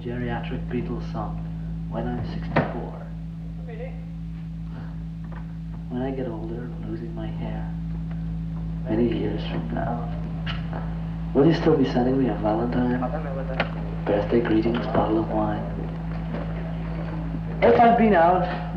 Geriatric Beatles song, When I'm 64. When I get older, losing my hair, many years from now, will you still be sending me a Valentine? Birthday greetings, bottle of wine. If I've been out